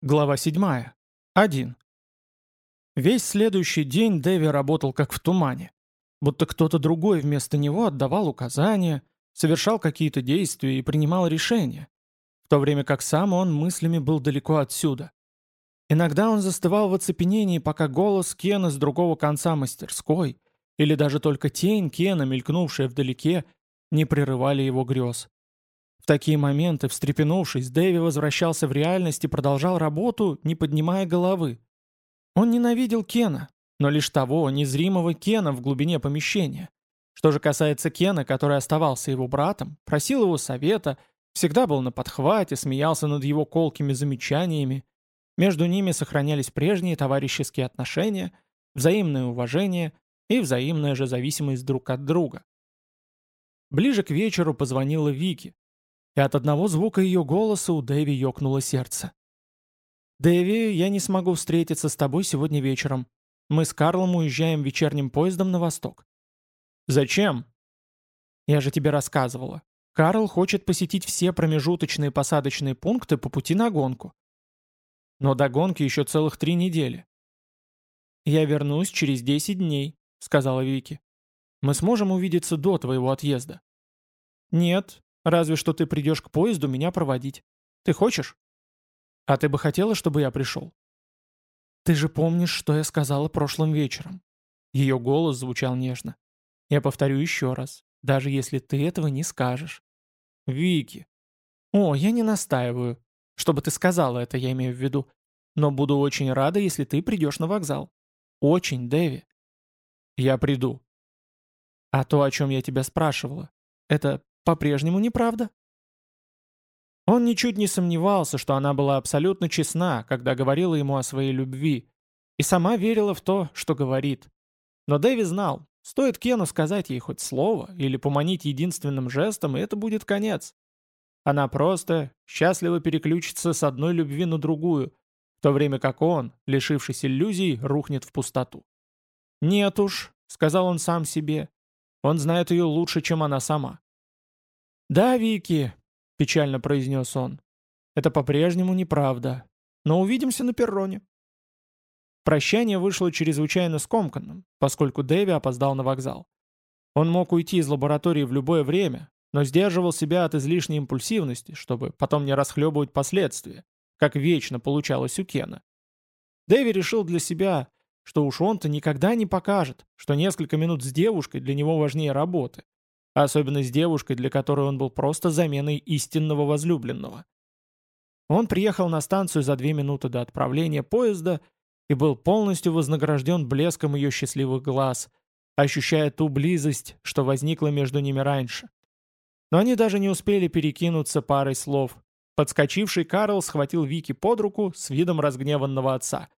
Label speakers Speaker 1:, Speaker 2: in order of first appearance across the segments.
Speaker 1: Глава 7. 1. Весь следующий день Дэви работал как в тумане. Будто кто-то другой вместо него отдавал указания, совершал какие-то действия и принимал решения, в то время как сам он мыслями был далеко отсюда. Иногда он застывал в оцепенении, пока голос Кена с другого конца мастерской, или даже только тень Кена, мелькнувшая вдалеке, не прерывали его грез такие моменты, встрепенувшись, Дэви возвращался в реальность и продолжал работу, не поднимая головы. Он ненавидел Кена, но лишь того незримого Кена в глубине помещения. Что же касается Кена, который оставался его братом, просил его совета, всегда был на подхвате, смеялся над его колкими замечаниями, между ними сохранялись прежние товарищеские отношения, взаимное уважение и взаимная же зависимость друг от друга. Ближе к вечеру позвонила Вики, и от одного звука ее голоса у Дэви ёкнуло сердце. «Дэви, я не смогу встретиться с тобой сегодня вечером. Мы с Карлом уезжаем вечерним поездом на восток». «Зачем?» «Я же тебе рассказывала. Карл хочет посетить все промежуточные посадочные пункты по пути на гонку. Но до гонки еще целых три недели». «Я вернусь через 10 дней», — сказала Вики. «Мы сможем увидеться до твоего отъезда?» «Нет, Разве что ты придешь к поезду меня проводить. Ты хочешь? А ты бы хотела, чтобы я пришел? Ты же помнишь, что я сказала прошлым вечером. Ее голос звучал нежно. Я повторю еще раз, даже если ты этого не скажешь. Вики. О, я не настаиваю. Чтобы ты сказала это, я имею в виду. Но буду очень рада, если ты придешь на вокзал. Очень, Дэви. Я приду. А то, о чем я тебя спрашивала, это по-прежнему неправда? Он ничуть не сомневался, что она была абсолютно честна, когда говорила ему о своей любви, и сама верила в то, что говорит. Но Дэви знал, стоит Кену сказать ей хоть слово или поманить единственным жестом, и это будет конец. Она просто счастливо переключится с одной любви на другую, в то время как он, лишившись иллюзий, рухнет в пустоту. «Нет уж», — сказал он сам себе, — он знает ее лучше, чем она сама. «Да, Вики», — печально произнес он, — «это по-прежнему неправда. Но увидимся на перроне». Прощание вышло чрезвычайно скомканным, поскольку Дэви опоздал на вокзал. Он мог уйти из лаборатории в любое время, но сдерживал себя от излишней импульсивности, чтобы потом не расхлебывать последствия, как вечно получалось у Кена. Дэви решил для себя, что уж он-то никогда не покажет, что несколько минут с девушкой для него важнее работы, особенно с девушкой, для которой он был просто заменой истинного возлюбленного. Он приехал на станцию за две минуты до отправления поезда и был полностью вознагражден блеском ее счастливых глаз, ощущая ту близость, что возникла между ними раньше. Но они даже не успели перекинуться парой слов. Подскочивший Карл схватил Вики под руку с видом разгневанного отца.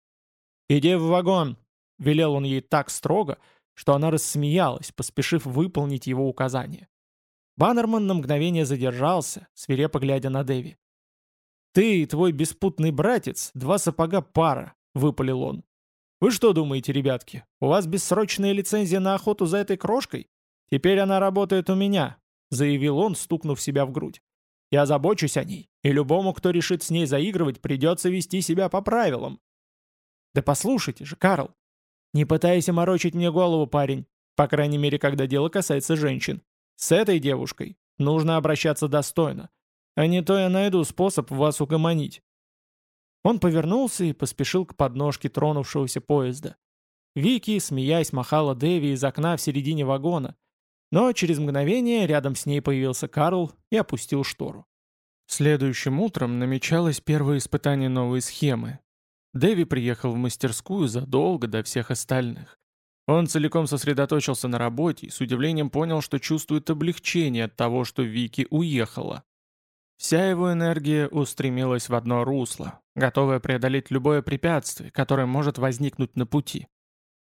Speaker 1: «Иди в вагон!» — велел он ей так строго, что она рассмеялась, поспешив выполнить его указание. Баннерман на мгновение задержался, свирепо глядя на Дэви. «Ты и твой беспутный братец — два сапога пара», — выпалил он. «Вы что думаете, ребятки, у вас бессрочная лицензия на охоту за этой крошкой? Теперь она работает у меня», — заявил он, стукнув себя в грудь. «Я забочусь о ней, и любому, кто решит с ней заигрывать, придется вести себя по правилам». «Да послушайте же, Карл, не пытайся морочить мне голову, парень. По крайней мере, когда дело касается женщин. С этой девушкой нужно обращаться достойно. А не то я найду способ вас угомонить. Он повернулся и поспешил к подножке тронувшегося поезда. Вики, смеясь, махала Дэви из окна в середине вагона. Но через мгновение рядом с ней появился Карл и опустил штору. Следующим утром намечалось первое испытание новой схемы, Дэви приехал в мастерскую задолго до всех остальных. Он целиком сосредоточился на работе и с удивлением понял, что чувствует облегчение от того, что Вики уехала. Вся его энергия устремилась в одно русло, готовая преодолеть любое препятствие, которое может возникнуть на пути.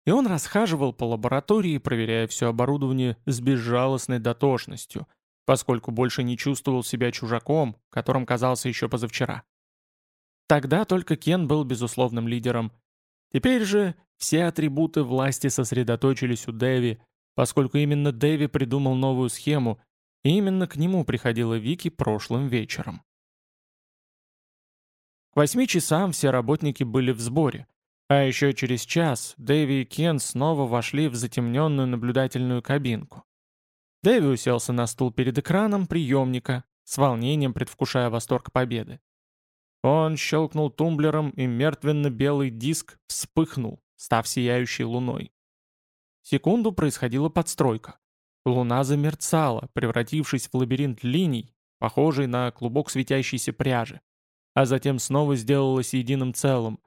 Speaker 1: И он расхаживал по лаборатории, проверяя все оборудование с безжалостной дотошностью, поскольку больше не чувствовал себя чужаком, которым казался еще позавчера. Тогда только Кен был безусловным лидером. Теперь же все атрибуты власти сосредоточились у Дэви, поскольку именно Дэви придумал новую схему, и именно к нему приходила Вики прошлым вечером. К восьми часам все работники были в сборе, а еще через час Дэви и Кен снова вошли в затемненную наблюдательную кабинку. Дэви уселся на стул перед экраном приемника, с волнением предвкушая восторг победы. Он щелкнул тумблером, и мертвенно-белый диск вспыхнул, став сияющей луной. Секунду происходила подстройка. Луна замерцала, превратившись в лабиринт линий, похожий на клубок светящейся пряжи, а затем снова сделалась единым целым.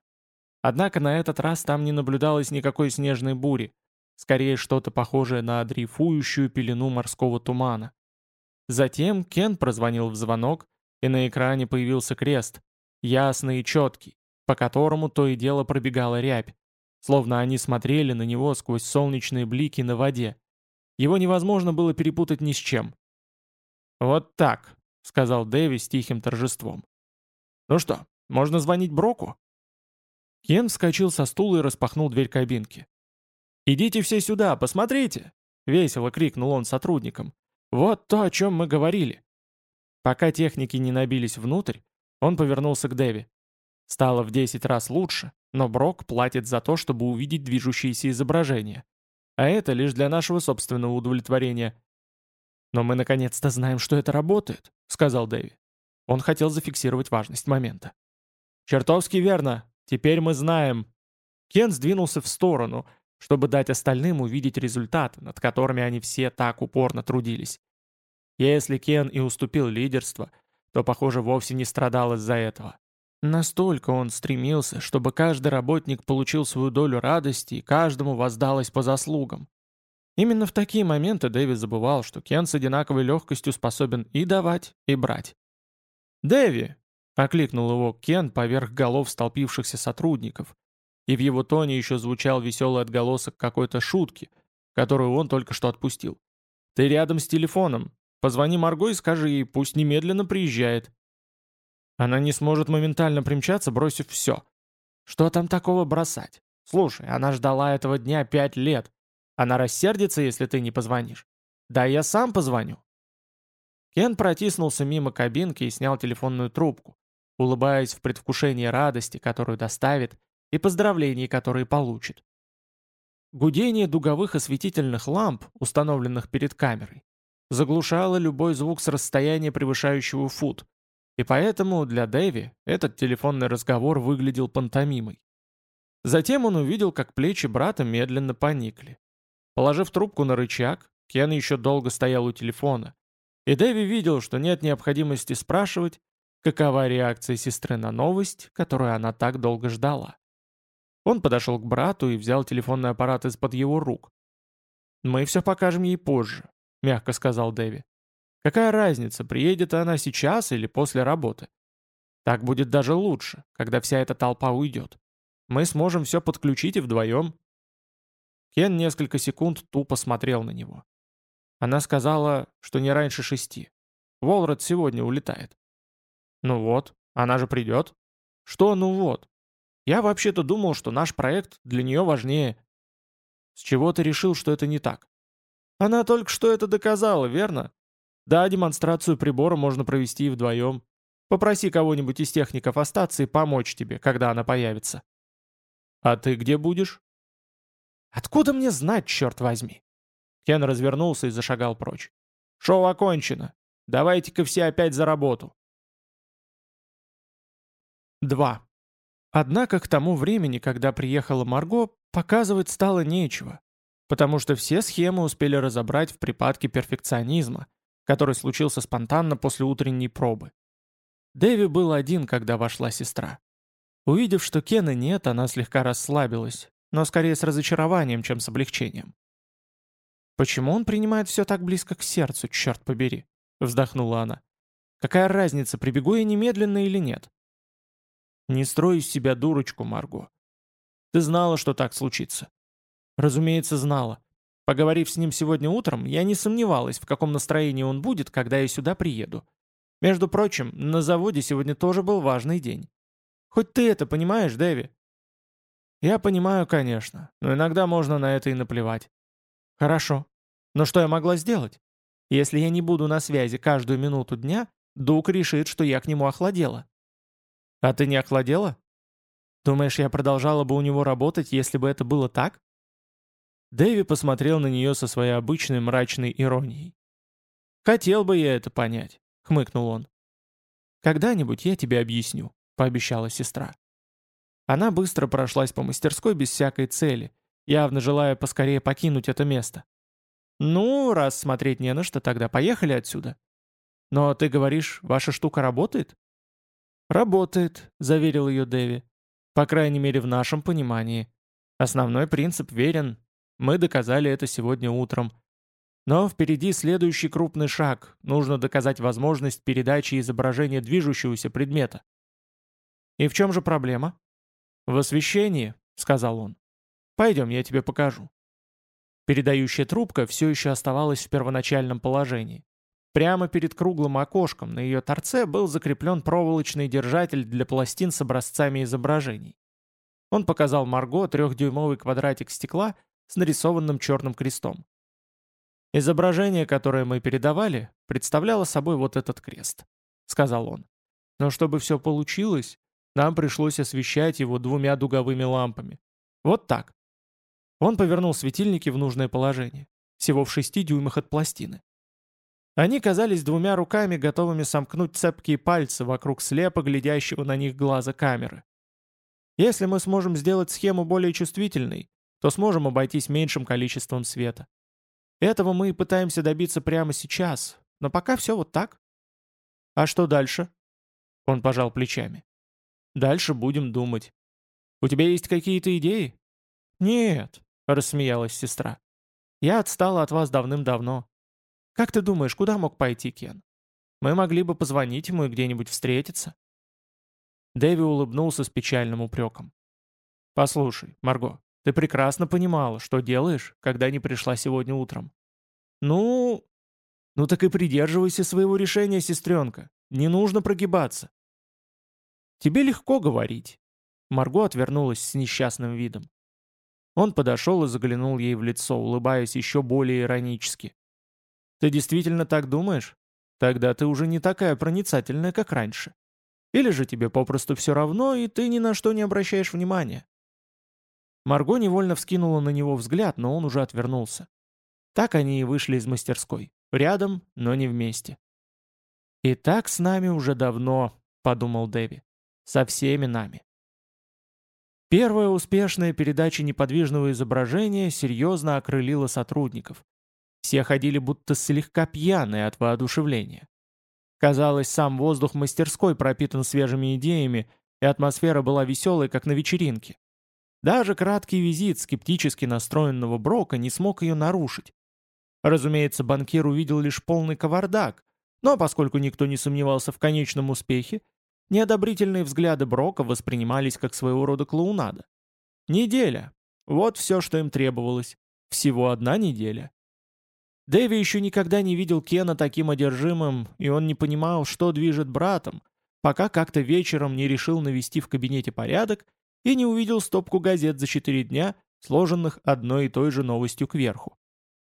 Speaker 1: Однако на этот раз там не наблюдалось никакой снежной бури, скорее что-то похожее на дрейфующую пелену морского тумана. Затем Кен прозвонил в звонок, и на экране появился крест, ясный и четкий, по которому то и дело пробегала рябь, словно они смотрели на него сквозь солнечные блики на воде. Его невозможно было перепутать ни с чем. «Вот так», — сказал Дэви с тихим торжеством. «Ну что, можно звонить Броку?» Кен вскочил со стула и распахнул дверь кабинки. «Идите все сюда, посмотрите!» — весело крикнул он сотрудникам. «Вот то, о чем мы говорили». Пока техники не набились внутрь, он повернулся к Дэви. Стало в 10 раз лучше, но Брок платит за то, чтобы увидеть движущиеся изображения. А это лишь для нашего собственного удовлетворения. «Но мы наконец-то знаем, что это работает», — сказал Дэви. Он хотел зафиксировать важность момента. «Чертовски верно. Теперь мы знаем». Кен сдвинулся в сторону — чтобы дать остальным увидеть результаты, над которыми они все так упорно трудились. Если Кен и уступил лидерство, то, похоже, вовсе не страдал из-за этого. Настолько он стремился, чтобы каждый работник получил свою долю радости и каждому воздалось по заслугам. Именно в такие моменты Дэви забывал, что Кен с одинаковой легкостью способен и давать, и брать. «Дэви!» — окликнул его Кен поверх голов столпившихся сотрудников, и в его тоне еще звучал веселый отголосок какой-то шутки, которую он только что отпустил. «Ты рядом с телефоном. Позвони Марго и скажи ей, пусть немедленно приезжает». Она не сможет моментально примчаться, бросив все. Что там такого бросать? Слушай, она ждала этого дня пять лет. Она рассердится, если ты не позвонишь. Да я сам позвоню. Кен протиснулся мимо кабинки и снял телефонную трубку, улыбаясь в предвкушении радости, которую доставит, и поздравлений, которые получит. Гудение дуговых осветительных ламп, установленных перед камерой, заглушало любой звук с расстояния превышающего фут, и поэтому для Дэви этот телефонный разговор выглядел пантомимой. Затем он увидел, как плечи брата медленно поникли. Положив трубку на рычаг, Кен еще долго стоял у телефона, и Дэви видел, что нет необходимости спрашивать, какова реакция сестры на новость, которую она так долго ждала. Он подошел к брату и взял телефонный аппарат из-под его рук. «Мы все покажем ей позже», — мягко сказал Дэви. «Какая разница, приедет она сейчас или после работы? Так будет даже лучше, когда вся эта толпа уйдет. Мы сможем все подключить и вдвоем». Кен несколько секунд тупо смотрел на него. Она сказала, что не раньше шести. Волрод сегодня улетает. «Ну вот, она же придет». «Что «ну вот»? Я вообще-то думал, что наш проект для нее важнее. С чего ты решил, что это не так? Она только что это доказала, верно? Да, демонстрацию прибора можно провести и вдвоем. Попроси кого-нибудь из техников остаться и помочь тебе, когда она появится. А ты где будешь? Откуда мне знать, черт возьми? Кен развернулся и зашагал прочь. Шоу окончено. Давайте-ка все опять за работу. 2. Однако к тому времени, когда приехала Марго, показывать стало нечего, потому что все схемы успели разобрать в припадке перфекционизма, который случился спонтанно после утренней пробы. Дэви был один, когда вошла сестра. Увидев, что Кена нет, она слегка расслабилась, но скорее с разочарованием, чем с облегчением. «Почему он принимает все так близко к сердцу, черт побери?» — вздохнула она. «Какая разница, прибегу я немедленно или нет? Не строй из себя дурочку, Марго. Ты знала, что так случится. Разумеется, знала. Поговорив с ним сегодня утром, я не сомневалась, в каком настроении он будет, когда я сюда приеду. Между прочим, на заводе сегодня тоже был важный день. Хоть ты это понимаешь, Дэви? Я понимаю, конечно, но иногда можно на это и наплевать. Хорошо. Но что я могла сделать? Если я не буду на связи каждую минуту дня, Дук решит, что я к нему охладела. «А ты не охладела? Думаешь, я продолжала бы у него работать, если бы это было так?» Дэви посмотрел на нее со своей обычной мрачной иронией. «Хотел бы я это понять», — хмыкнул он. «Когда-нибудь я тебе объясню», — пообещала сестра. Она быстро прошлась по мастерской без всякой цели, явно желая поскорее покинуть это место. «Ну, раз смотреть не на что, тогда поехали отсюда». «Но ты говоришь, ваша штука работает?» «Работает», — заверил ее Дэви. «По крайней мере, в нашем понимании. Основной принцип верен. Мы доказали это сегодня утром. Но впереди следующий крупный шаг. Нужно доказать возможность передачи изображения движущегося предмета. «И в чем же проблема?» «В освещении», — сказал он. «Пойдем, я тебе покажу». Передающая трубка все еще оставалась в первоначальном положении. Прямо перед круглым окошком на ее торце был закреплен проволочный держатель для пластин с образцами изображений. Он показал Марго трехдюймовый квадратик стекла с нарисованным черным крестом. «Изображение, которое мы передавали, представляло собой вот этот крест», — сказал он. «Но чтобы все получилось, нам пришлось освещать его двумя дуговыми лампами. Вот так». Он повернул светильники в нужное положение, всего в шести дюймах от пластины. Они казались двумя руками, готовыми сомкнуть цепкие пальцы вокруг слепо глядящего на них глаза камеры. Если мы сможем сделать схему более чувствительной, то сможем обойтись меньшим количеством света. Этого мы и пытаемся добиться прямо сейчас, но пока все вот так. А что дальше? Он пожал плечами. Дальше будем думать. У тебя есть какие-то идеи? Нет, рассмеялась сестра. Я отстала от вас давным-давно. Как ты думаешь, куда мог пойти Кен? Мы могли бы позвонить ему и где-нибудь встретиться. Дэви улыбнулся с печальным упреком. «Послушай, Марго, ты прекрасно понимала, что делаешь, когда не пришла сегодня утром. Ну... Ну так и придерживайся своего решения, сестренка. Не нужно прогибаться. Тебе легко говорить. Марго отвернулась с несчастным видом. Он подошел и заглянул ей в лицо, улыбаясь еще более иронически. «Ты действительно так думаешь? Тогда ты уже не такая проницательная, как раньше. Или же тебе попросту все равно, и ты ни на что не обращаешь внимания?» Марго невольно вскинула на него взгляд, но он уже отвернулся. Так они и вышли из мастерской. Рядом, но не вместе. «И так с нами уже давно», — подумал Дэви. «Со всеми нами». Первая успешная передача неподвижного изображения серьезно окрылила сотрудников. Все ходили будто слегка пьяные от воодушевления. Казалось, сам воздух мастерской пропитан свежими идеями, и атмосфера была веселой, как на вечеринке. Даже краткий визит скептически настроенного Брока не смог ее нарушить. Разумеется, банкир увидел лишь полный кавардак, но поскольку никто не сомневался в конечном успехе, неодобрительные взгляды Брока воспринимались как своего рода клоунада. Неделя. Вот все, что им требовалось. Всего одна неделя. Дэви еще никогда не видел Кена таким одержимым, и он не понимал, что движет братом, пока как-то вечером не решил навести в кабинете порядок и не увидел стопку газет за четыре дня, сложенных одной и той же новостью кверху.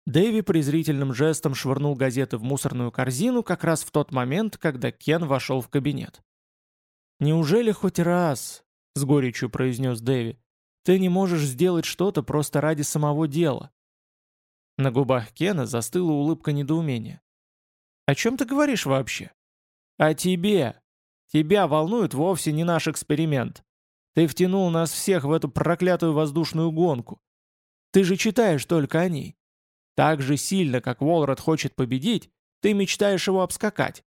Speaker 1: Дэви презрительным жестом швырнул газеты в мусорную корзину как раз в тот момент, когда Кен вошел в кабинет. «Неужели хоть раз, — с горечью произнес Дэви, — ты не можешь сделать что-то просто ради самого дела?» На губах Кена застыла улыбка недоумения. «О чем ты говоришь вообще?» «О тебе. Тебя волнует вовсе не наш эксперимент. Ты втянул нас всех в эту проклятую воздушную гонку. Ты же читаешь только о ней. Так же сильно, как Волрод хочет победить, ты мечтаешь его обскакать.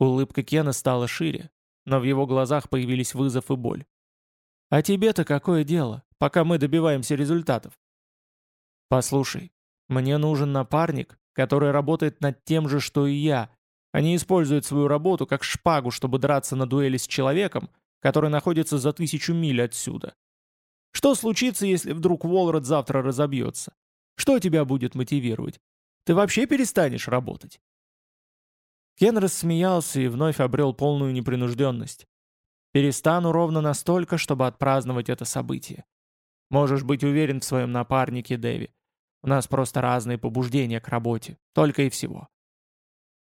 Speaker 1: Улыбка Кена стала шире, но в его глазах появились вызов и боль. «А тебе-то какое дело, пока мы добиваемся результатов?» «Послушай, мне нужен напарник, который работает над тем же, что и я, а не использует свою работу как шпагу, чтобы драться на дуэли с человеком, который находится за тысячу миль отсюда. Что случится, если вдруг Волрод завтра разобьется? Что тебя будет мотивировать? Ты вообще перестанешь работать?» Кен рассмеялся и вновь обрел полную непринужденность. «Перестану ровно настолько, чтобы отпраздновать это событие. Можешь быть уверен в своем напарнике, Дэви. У нас просто разные побуждения к работе, только и всего».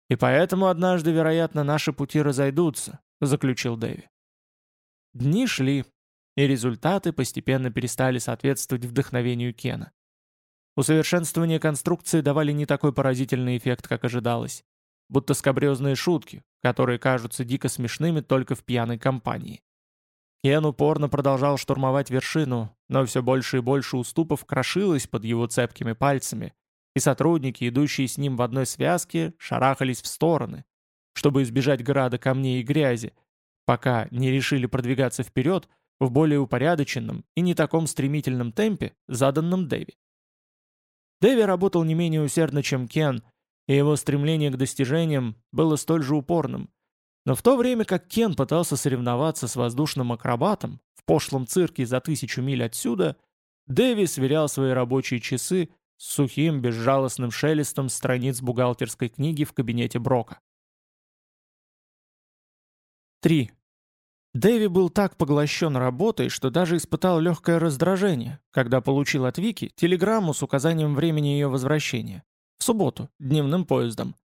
Speaker 1: «И поэтому однажды, вероятно, наши пути разойдутся», — заключил Дэви. Дни шли, и результаты постепенно перестали соответствовать вдохновению Кена. Усовершенствование конструкции давали не такой поразительный эффект, как ожидалось. Будто скабрезные шутки, которые кажутся дико смешными только в пьяной компании. Кен упорно продолжал штурмовать вершину, но все больше и больше уступов крошилось под его цепкими пальцами, и сотрудники, идущие с ним в одной связке, шарахались в стороны, чтобы избежать града камней и грязи, пока не решили продвигаться вперед в более упорядоченном и не таком стремительном темпе, заданном Дэви. Дэви работал не менее усердно, чем Кен, и его стремление к достижениям было столь же упорным. Но в то время как Кен пытался соревноваться с воздушным акробатом в пошлом цирке за тысячу миль отсюда, Дэви сверял свои рабочие часы с сухим, безжалостным шелестом страниц бухгалтерской книги в кабинете Брока. 3. Дэви был так поглощен работой, что даже испытал легкое раздражение, когда получил от Вики телеграмму с указанием времени ее возвращения. В субботу, дневным поездом.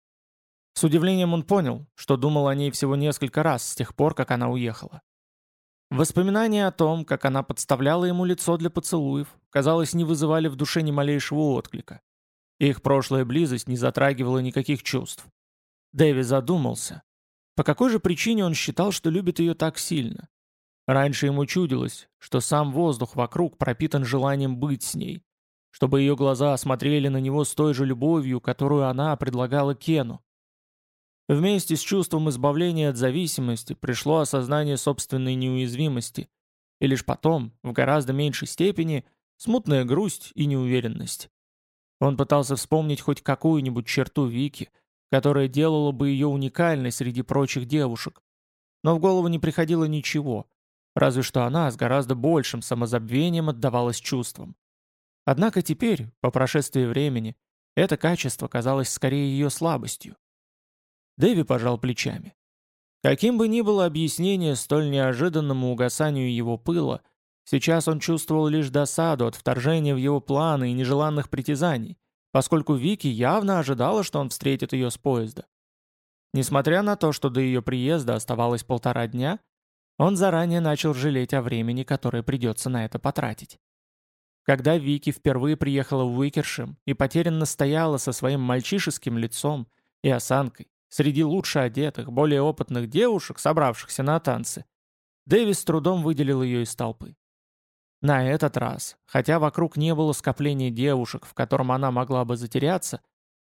Speaker 1: С удивлением он понял, что думал о ней всего несколько раз с тех пор, как она уехала. Воспоминания о том, как она подставляла ему лицо для поцелуев, казалось, не вызывали в душе ни малейшего отклика. Их прошлая близость не затрагивала никаких чувств. Дэви задумался, по какой же причине он считал, что любит ее так сильно? Раньше ему чудилось, что сам воздух вокруг пропитан желанием быть с ней, чтобы ее глаза смотрели на него с той же любовью, которую она предлагала Кену. Вместе с чувством избавления от зависимости пришло осознание собственной неуязвимости, и лишь потом, в гораздо меньшей степени, смутная грусть и неуверенность. Он пытался вспомнить хоть какую-нибудь черту Вики, которое делало бы ее уникальной среди прочих девушек. Но в голову не приходило ничего, разве что она с гораздо большим самозабвением отдавалась чувствам. Однако теперь, по прошествии времени, это качество казалось скорее ее слабостью. Дэви пожал плечами. Каким бы ни было объяснение столь неожиданному угасанию его пыла, сейчас он чувствовал лишь досаду от вторжения в его планы и нежеланных притязаний, поскольку Вики явно ожидала, что он встретит ее с поезда. Несмотря на то, что до ее приезда оставалось полтора дня, он заранее начал жалеть о времени, которое придется на это потратить. Когда Вики впервые приехала в Уикершем и потерянно стояла со своим мальчишеским лицом и осанкой среди лучше одетых, более опытных девушек, собравшихся на танцы, Дэвис с трудом выделил ее из толпы. На этот раз, хотя вокруг не было скопления девушек, в котором она могла бы затеряться,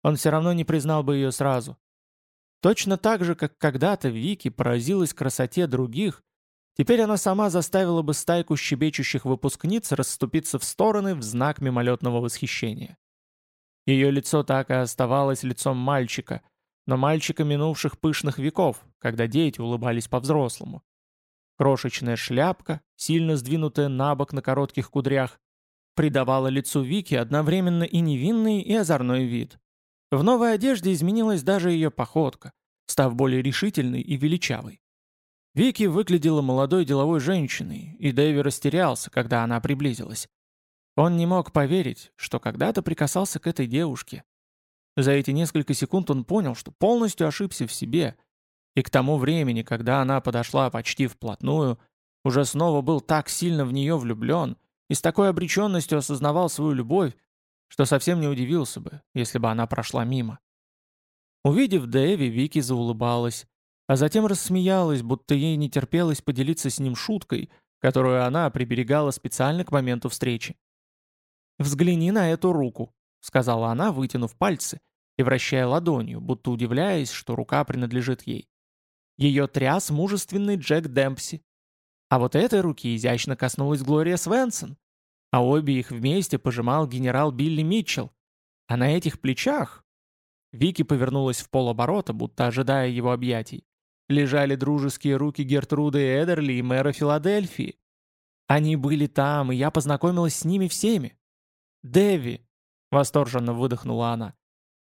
Speaker 1: он все равно не признал бы ее сразу. Точно так же, как когда-то Вики поразилась красоте других, теперь она сама заставила бы стайку щебечущих выпускниц расступиться в стороны в знак мимолетного восхищения. Ее лицо так и оставалось лицом мальчика, но мальчика минувших пышных веков, когда дети улыбались по-взрослому. Крошечная шляпка, сильно сдвинутая на бок на коротких кудрях, придавала лицу Вики одновременно и невинный, и озорной вид. В новой одежде изменилась даже ее походка, став более решительной и величавой. Вики выглядела молодой деловой женщиной, и Дэви растерялся, когда она приблизилась. Он не мог поверить, что когда-то прикасался к этой девушке. За эти несколько секунд он понял, что полностью ошибся в себе – и к тому времени, когда она подошла почти вплотную, уже снова был так сильно в нее влюблен и с такой обреченностью осознавал свою любовь, что совсем не удивился бы, если бы она прошла мимо. Увидев Дэви, Вики заулыбалась, а затем рассмеялась, будто ей не терпелось поделиться с ним шуткой, которую она приберегала специально к моменту встречи. «Взгляни на эту руку», — сказала она, вытянув пальцы и вращая ладонью, будто удивляясь, что рука принадлежит ей. Ее тряс мужественный Джек Демпси. А вот этой руки изящно коснулась Глория Свенсон. А обе их вместе пожимал генерал Билли Митчелл. А на этих плечах... Вики повернулась в полоборота, будто ожидая его объятий. Лежали дружеские руки Гертруды Эдерли и мэра Филадельфии. Они были там, и я познакомилась с ними всеми. «Дэви!» — восторженно выдохнула она.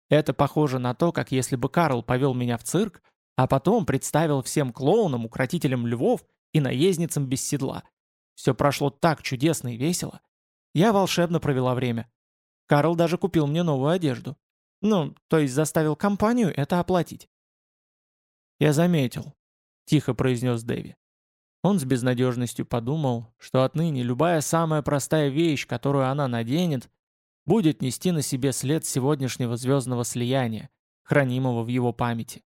Speaker 1: «Это похоже на то, как если бы Карл повел меня в цирк, а потом представил всем клоунам, укротителям львов и наездницам без седла. Все прошло так чудесно и весело. Я волшебно провела время. Карл даже купил мне новую одежду. Ну, то есть заставил компанию это оплатить. «Я заметил», — тихо произнес Дэви. Он с безнадежностью подумал, что отныне любая самая простая вещь, которую она наденет, будет нести на себе след сегодняшнего звездного слияния, хранимого в его памяти.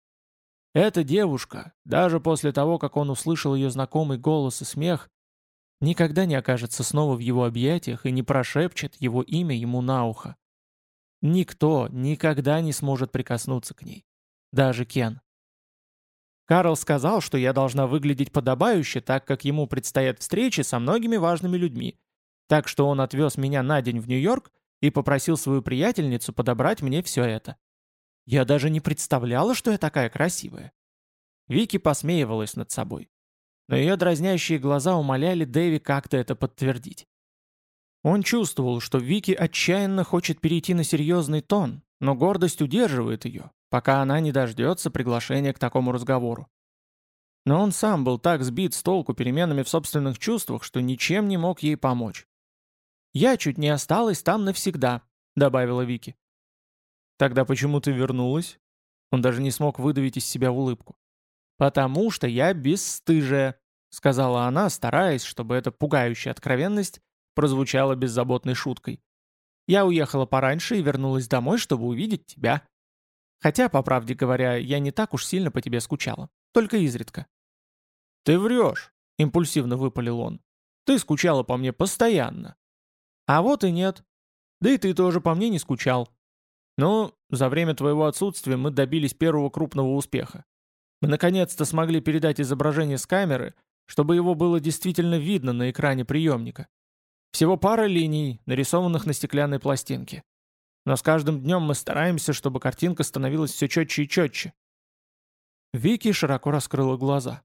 Speaker 1: Эта девушка, даже после того, как он услышал ее знакомый голос и смех, никогда не окажется снова в его объятиях и не прошепчет его имя ему на ухо. Никто никогда не сможет прикоснуться к ней. Даже Кен. Карл сказал, что я должна выглядеть подобающе, так как ему предстоят встречи со многими важными людьми. Так что он отвез меня на день в Нью-Йорк и попросил свою приятельницу подобрать мне все это. Я даже не представляла, что я такая красивая. Вики посмеивалась над собой. Но ее дразнящие глаза умоляли Дэви как-то это подтвердить. Он чувствовал, что Вики отчаянно хочет перейти на серьезный тон, но гордость удерживает ее, пока она не дождется приглашения к такому разговору. Но он сам был так сбит с толку переменами в собственных чувствах, что ничем не мог ей помочь. «Я чуть не осталась там навсегда», — добавила Вики. «Тогда почему ты вернулась?» Он даже не смог выдавить из себя улыбку. «Потому что я бесстыжая», — сказала она, стараясь, чтобы эта пугающая откровенность прозвучала беззаботной шуткой. «Я уехала пораньше и вернулась домой, чтобы увидеть тебя. Хотя, по правде говоря, я не так уж сильно по тебе скучала. Только изредка». «Ты врешь», — импульсивно выпалил он. «Ты скучала по мне постоянно». «А вот и нет. Да и ты тоже по мне не скучал. Ну, за время твоего отсутствия мы добились первого крупного успеха. Мы наконец-то смогли передать изображение с камеры, чтобы его было действительно видно на экране приемника. Всего пара линий, нарисованных на стеклянной пластинке. Но с каждым днем мы стараемся, чтобы картинка становилась все четче и четче. Вики широко раскрыла глаза.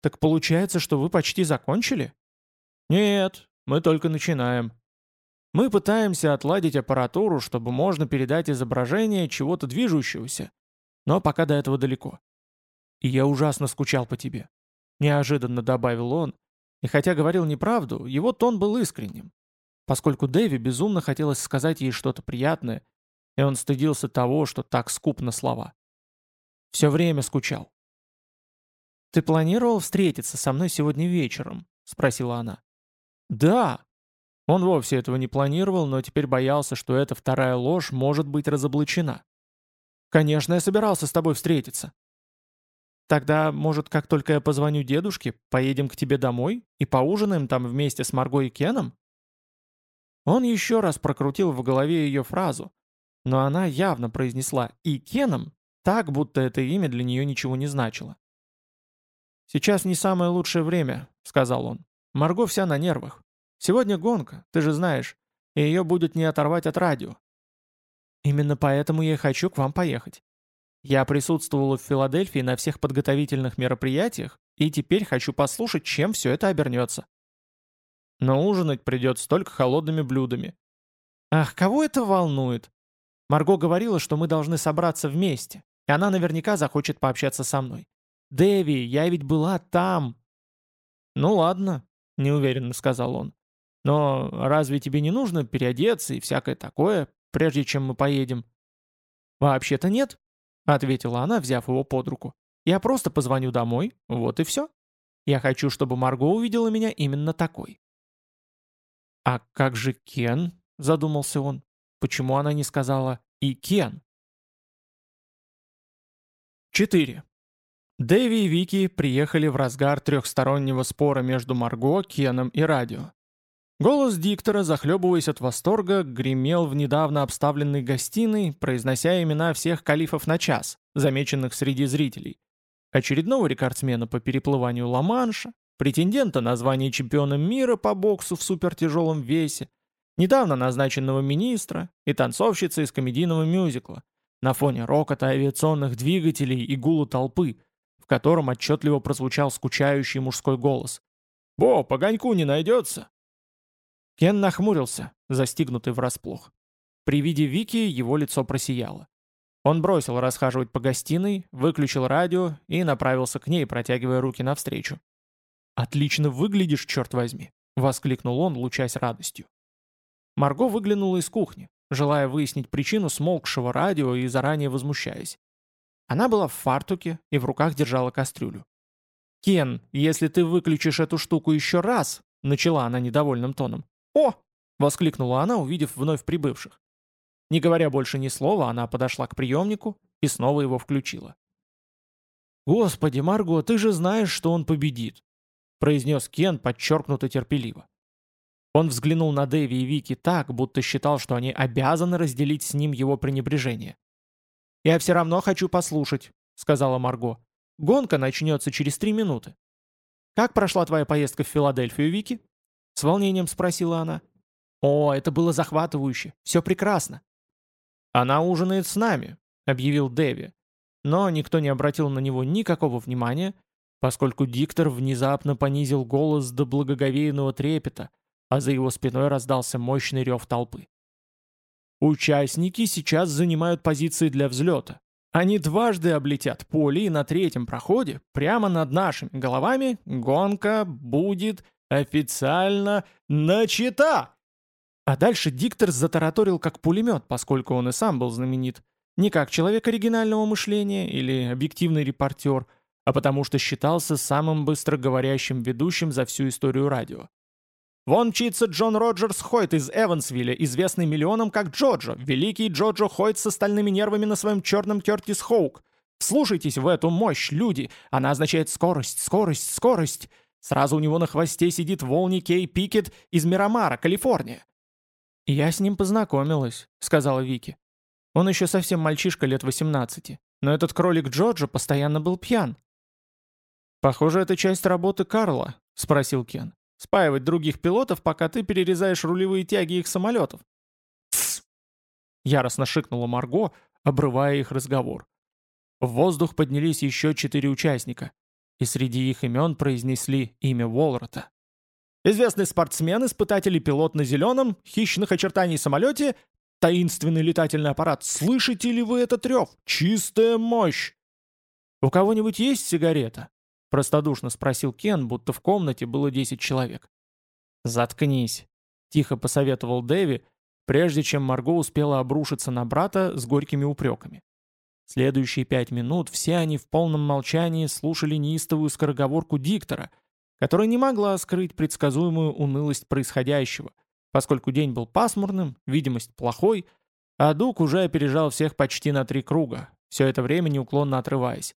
Speaker 1: «Так получается, что вы почти закончили?» «Нет, мы только начинаем. Мы пытаемся отладить аппаратуру, чтобы можно передать изображение чего-то движущегося, но пока до этого далеко. И я ужасно скучал по тебе», — неожиданно добавил он, и хотя говорил неправду, его тон был искренним поскольку Дэви безумно хотелось сказать ей что-то приятное, и он стыдился того, что так скуп слова. Все время скучал. «Ты планировал встретиться со мной сегодня вечером?» — спросила она. «Да». Он вовсе этого не планировал, но теперь боялся, что эта вторая ложь может быть разоблачена. «Конечно, я собирался с тобой встретиться». «Тогда, может, как только я позвоню дедушке, поедем к тебе домой и поужинаем там вместе с Марго и Кеном?» Он еще раз прокрутил в голове ее фразу, но она явно произнесла «и Кеном», так, будто это имя для нее ничего не значило. «Сейчас не самое лучшее время», — сказал он. «Марго вся на нервах. Сегодня гонка, ты же знаешь, и ее будет не оторвать от радио. Именно поэтому я хочу к вам поехать. Я присутствовала в Филадельфии на всех подготовительных мероприятиях, и теперь хочу послушать, чем все это обернется. Но ужинать придется только холодными блюдами. Ах, кого это волнует? Марго говорила, что мы должны собраться вместе, и она наверняка захочет пообщаться со мной. «Дэви, я ведь была там!» «Ну ладно», — неуверенно сказал он. «Но разве тебе не нужно переодеться и всякое такое, прежде чем мы поедем?» «Вообще-то нет», — ответила она, взяв его под руку. «Я просто позвоню домой, вот и все. Я хочу, чтобы Марго увидела меня именно такой». «А как же Кен?» — задумался он. «Почему она не сказала «и Кен»?» 4. Дэви и Вики приехали в разгар трехстороннего спора между Марго, Кеном и радио. Голос диктора, захлебываясь от восторга, гремел в недавно обставленной гостиной, произнося имена всех калифов на час, замеченных среди зрителей. Очередного рекордсмена по переплыванию Ла-Манша, претендента на звание чемпиона мира по боксу в супертяжелом весе, недавно назначенного министра и танцовщицы из комедийного мюзикла, на фоне рокота авиационных двигателей и гула толпы, в котором отчетливо прозвучал скучающий мужской голос. «Бо, погоньку не найдется?» Кен нахмурился, застигнутый врасплох. При виде Вики его лицо просияло. Он бросил расхаживать по гостиной, выключил радио и направился к ней, протягивая руки навстречу. «Отлично выглядишь, черт возьми!» — воскликнул он, лучась радостью. Марго выглянула из кухни, желая выяснить причину смолкшего радио и заранее возмущаясь. Она была в фартуке и в руках держала кастрюлю. «Кен, если ты выключишь эту штуку еще раз», — начала она недовольным тоном. «О!» — воскликнула она, увидев вновь прибывших. Не говоря больше ни слова, она подошла к приемнику и снова его включила. «Господи, Марго, ты же знаешь, что он победит», — произнес Кен подчеркнуто терпеливо. Он взглянул на Дэви и Вики так, будто считал, что они обязаны разделить с ним его пренебрежение. «Я все равно хочу послушать», — сказала Марго. «Гонка начнется через три минуты». «Как прошла твоя поездка в Филадельфию, Вики?» С волнением спросила она. «О, это было захватывающе. Все прекрасно». «Она ужинает с нами», — объявил Дэви. Но никто не обратил на него никакого внимания, поскольку диктор внезапно понизил голос до благоговейного трепета, а за его спиной раздался мощный рев толпы. Участники сейчас занимают позиции для взлета. Они дважды облетят поле, и на третьем проходе, прямо над нашими головами, гонка будет официально начата. А дальше диктор затараторил как пулемет, поскольку он и сам был знаменит. Не как человек оригинального мышления или объективный репортер, а потому что считался самым быстроговорящим ведущим за всю историю радио. Вон мчится Джон Роджерс Хойт из Эвансвилля, известный миллионам как Джоджо, великий Джоджо Хойт с остальными нервами на своем черном Кертис Хоук. Слушайтесь в эту мощь, люди, она означает скорость, скорость, скорость. Сразу у него на хвосте сидит Волни Кей Пикет из Мирамара, Калифорния. «Я с ним познакомилась», — сказала Вики. Он еще совсем мальчишка лет 18, но этот кролик Джоджо постоянно был пьян. «Похоже, это часть работы Карла», — спросил Кен. «Спаивать других пилотов, пока ты перерезаешь рулевые тяги их самолетов». «Тссс!» — яростно шикнула Марго, обрывая их разговор. В воздух поднялись еще четыре участника, и среди их имен произнесли имя Уолрота. Известный спортсмен, испытатель и пилот на зеленом, хищных очертаний самолете Таинственный летательный аппарат, слышите ли вы этот рев? Чистая мощь!» «У кого-нибудь есть сигарета?» — простодушно спросил Кен, будто в комнате было 10 человек. «Заткнись», — тихо посоветовал Дэви, прежде чем Марго успела обрушиться на брата с горькими упреками. Следующие пять минут все они в полном молчании слушали неистовую скороговорку диктора, которая не могла скрыть предсказуемую унылость происходящего, поскольку день был пасмурным, видимость плохой, а Дук уже опережал всех почти на три круга, все это время неуклонно отрываясь.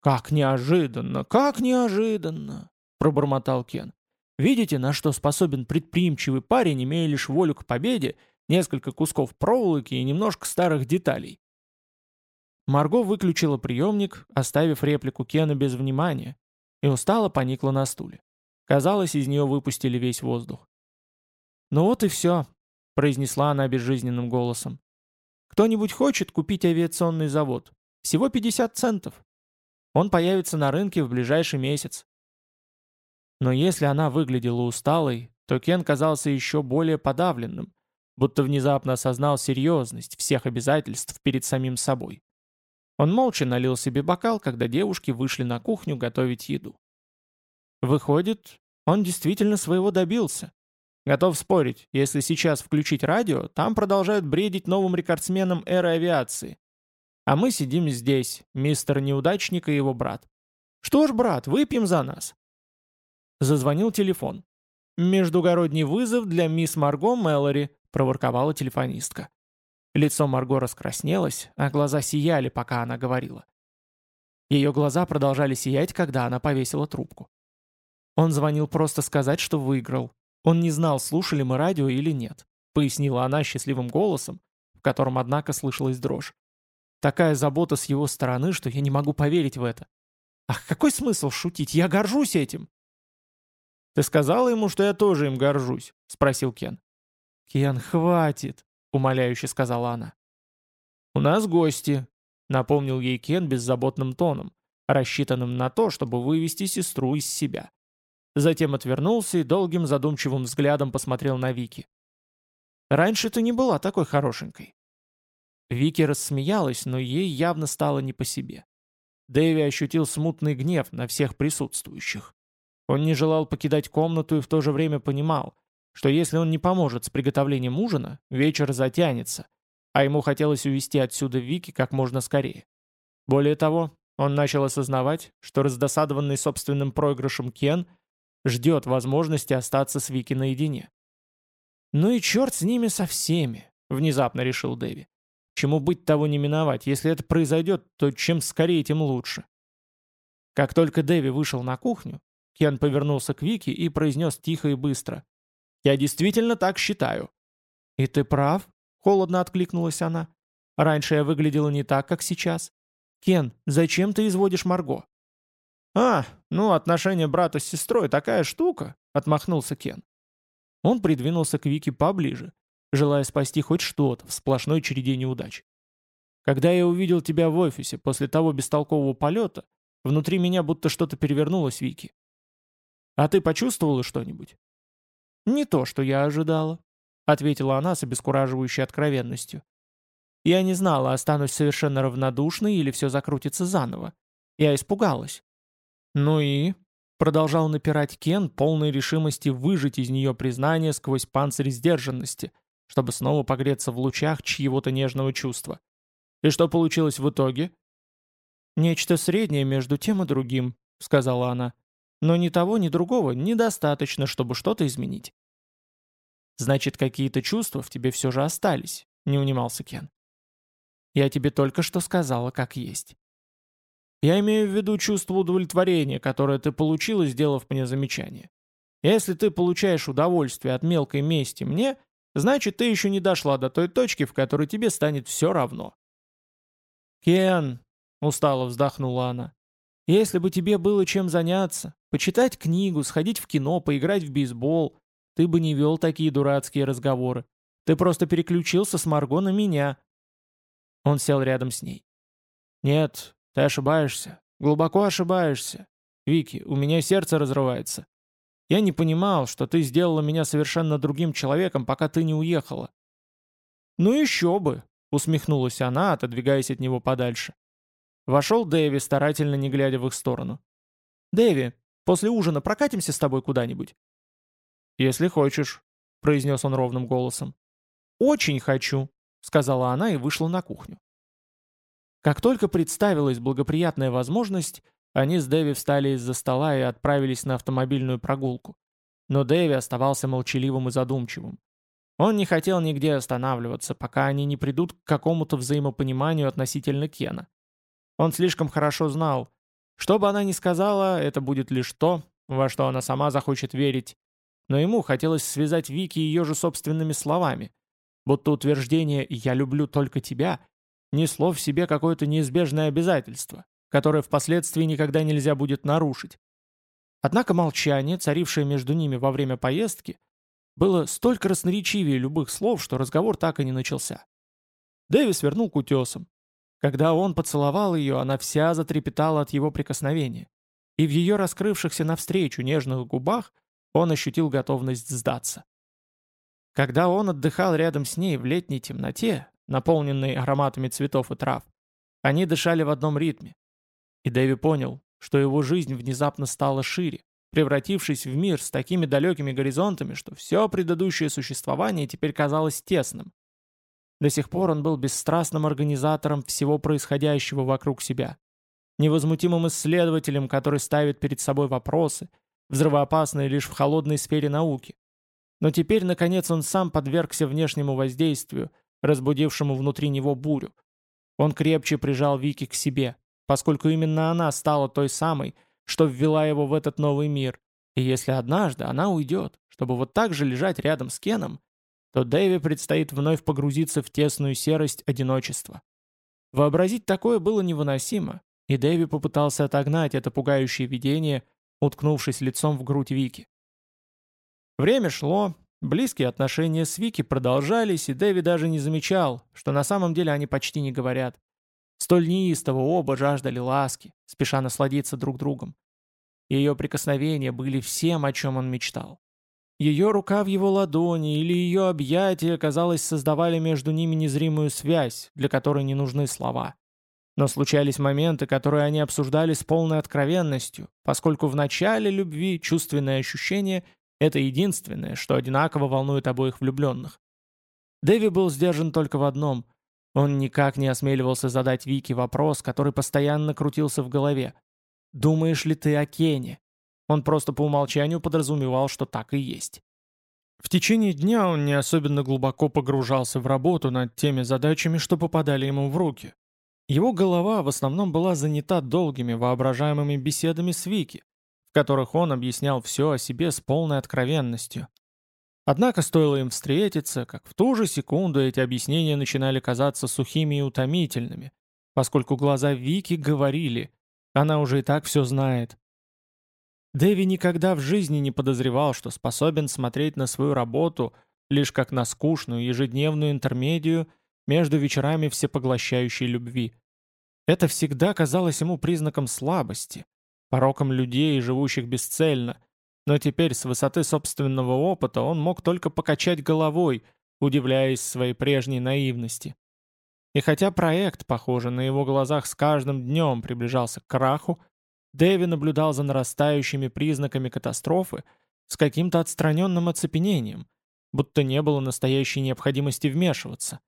Speaker 1: «Как неожиданно! Как неожиданно!» — пробормотал Кен. «Видите, на что способен предприимчивый парень, имея лишь волю к победе, несколько кусков проволоки и немножко старых деталей?» Марго выключила приемник, оставив реплику Кена без внимания, и устало поникла на стуле. Казалось, из нее выпустили весь воздух. «Ну вот и все», — произнесла она безжизненным голосом. «Кто-нибудь хочет купить авиационный завод? Всего 50 центов. Он появится на рынке в ближайший месяц». Но если она выглядела усталой, то Кен казался еще более подавленным, будто внезапно осознал серьезность всех обязательств перед самим собой. Он молча налил себе бокал, когда девушки вышли на кухню готовить еду. Выходит, он действительно своего добился. Готов спорить, если сейчас включить радио, там продолжают бредить новым рекордсменом эры авиации. А мы сидим здесь, мистер Неудачник и его брат. Что ж, брат, выпьем за нас. Зазвонил телефон. «Междугородний вызов для мисс Марго Мэлори», — проворковала телефонистка. Лицо Марго раскраснелось, а глаза сияли, пока она говорила. Ее глаза продолжали сиять, когда она повесила трубку. Он звонил просто сказать, что выиграл, он не знал, слушали мы радио или нет, пояснила она счастливым голосом, в котором, однако, слышалась дрожь. Такая забота с его стороны, что я не могу поверить в это. Ах, какой смысл шутить? Я горжусь этим. «Ты сказала ему, что я тоже им горжусь?» — спросил Кен. «Кен, хватит!» — умоляюще сказала она. «У нас гости», — напомнил ей Кен беззаботным тоном, рассчитанным на то, чтобы вывести сестру из себя. Затем отвернулся и долгим задумчивым взглядом посмотрел на Вики. «Раньше ты не была такой хорошенькой». Вики рассмеялась, но ей явно стало не по себе. Дэви ощутил смутный гнев на всех присутствующих. Он не желал покидать комнату и в то же время понимал, что если он не поможет с приготовлением ужина, вечер затянется, а ему хотелось увести отсюда Вики как можно скорее. Более того, он начал осознавать, что раздосадованный собственным проигрышем Кен ждет возможности остаться с Вики наедине. «Ну и черт с ними со всеми», — внезапно решил Дэви. «Чему быть того не миновать, если это произойдет, то чем скорее, тем лучше». Как только Дэви вышел на кухню, Кен повернулся к Вике и произнес тихо и быстро. «Я действительно так считаю». «И ты прав?» — холодно откликнулась она. «Раньше я выглядела не так, как сейчас. Кен, зачем ты изводишь Марго?» «А, ну, отношения брата с сестрой такая штука», — отмахнулся Кен. Он придвинулся к Вике поближе, желая спасти хоть что-то в сплошной череде неудач. «Когда я увидел тебя в офисе после того бестолкового полета, внутри меня будто что-то перевернулось, Вики. А ты почувствовала что-нибудь?» «Не то, что я ожидала», — ответила она с обескураживающей откровенностью. «Я не знала, останусь совершенно равнодушной или все закрутится заново. Я испугалась. «Ну и?» — продолжал напирать Кен, полной решимости выжать из нее признание сквозь панцирь сдержанности, чтобы снова погреться в лучах чьего-то нежного чувства. «И что получилось в итоге?» «Нечто среднее между тем и другим», — сказала она. «Но ни того, ни другого недостаточно, чтобы что-то изменить». «Значит, какие-то чувства в тебе все же остались», — не унимался Кен. «Я тебе только что сказала, как есть. Я имею в виду чувство удовлетворения, которое ты получила, сделав мне замечание. Если ты получаешь удовольствие от мелкой мести мне, значит, ты еще не дошла до той точки, в которой тебе станет все равно. «Кен», — устало вздохнула она, — «если бы тебе было чем заняться, почитать книгу, сходить в кино, поиграть в бейсбол, ты бы не вел такие дурацкие разговоры. Ты просто переключился с Марго на меня». Он сел рядом с ней. «Нет, ты ошибаешься. Глубоко ошибаешься. Вики, у меня сердце разрывается. Я не понимал, что ты сделала меня совершенно другим человеком, пока ты не уехала». «Ну еще бы!» — усмехнулась она, отодвигаясь от него подальше. Вошел Дэви, старательно не глядя в их сторону. «Дэви, после ужина прокатимся с тобой куда-нибудь?» «Если хочешь», — произнес он ровным голосом. «Очень хочу», — сказала она и вышла на кухню. Как только представилась благоприятная возможность, они с Дэви встали из-за стола и отправились на автомобильную прогулку. Но Дэви оставался молчаливым и задумчивым. Он не хотел нигде останавливаться, пока они не придут к какому-то взаимопониманию относительно Кена. Он слишком хорошо знал, что бы она ни сказала, это будет лишь то, во что она сама захочет верить. Но ему хотелось связать Вики ее же собственными словами, будто утверждение «я люблю только тебя» несло в себе какое-то неизбежное обязательство, которое впоследствии никогда нельзя будет нарушить. Однако молчание, царившее между ними во время поездки, было столь красноречивее любых слов, что разговор так и не начался. Дэвис вернул к утесам. Когда он поцеловал ее, она вся затрепетала от его прикосновения. И в ее раскрывшихся навстречу нежных губах он ощутил готовность сдаться. Когда он отдыхал рядом с ней в летней темноте, наполненный ароматами цветов и трав. Они дышали в одном ритме. И Дэви понял, что его жизнь внезапно стала шире, превратившись в мир с такими далекими горизонтами, что все предыдущее существование теперь казалось тесным. До сих пор он был бесстрастным организатором всего происходящего вокруг себя, невозмутимым исследователем, который ставит перед собой вопросы, взрывоопасные лишь в холодной сфере науки. Но теперь, наконец, он сам подвергся внешнему воздействию – разбудившему внутри него бурю. Он крепче прижал Вики к себе, поскольку именно она стала той самой, что ввела его в этот новый мир. И если однажды она уйдет, чтобы вот так же лежать рядом с Кеном, то Дэви предстоит вновь погрузиться в тесную серость одиночества. Вообразить такое было невыносимо, и Дэви попытался отогнать это пугающее видение, уткнувшись лицом в грудь Вики. Время шло, Близкие отношения с Вики продолжались, и Дэви даже не замечал, что на самом деле они почти не говорят. Столь неистово оба жаждали ласки, спеша насладиться друг другом. Ее прикосновения были всем, о чем он мечтал. Ее рука в его ладони или ее объятия, казалось, создавали между ними незримую связь, для которой не нужны слова. Но случались моменты, которые они обсуждали с полной откровенностью, поскольку в начале любви чувственное ощущение это единственное, что одинаково волнует обоих влюбленных. Дэви был сдержан только в одном. Он никак не осмеливался задать Вике вопрос, который постоянно крутился в голове. «Думаешь ли ты о Кене?» Он просто по умолчанию подразумевал, что так и есть. В течение дня он не особенно глубоко погружался в работу над теми задачами, что попадали ему в руки. Его голова в основном была занята долгими воображаемыми беседами с Вики, в которых он объяснял все о себе с полной откровенностью. Однако стоило им встретиться, как в ту же секунду эти объяснения начинали казаться сухими и утомительными, поскольку глаза Вики говорили, она уже и так все знает. Дэви никогда в жизни не подозревал, что способен смотреть на свою работу лишь как на скучную ежедневную интермедию между вечерами всепоглощающей любви. Это всегда казалось ему признаком слабости, пороком людей, живущих бесцельно, но теперь с высоты собственного опыта он мог только покачать головой, удивляясь своей прежней наивности. И хотя проект, похоже, на его глазах с каждым днем приближался к краху, Дэви наблюдал за нарастающими признаками катастрофы с каким-то отстраненным оцепенением, будто не было настоящей необходимости вмешиваться.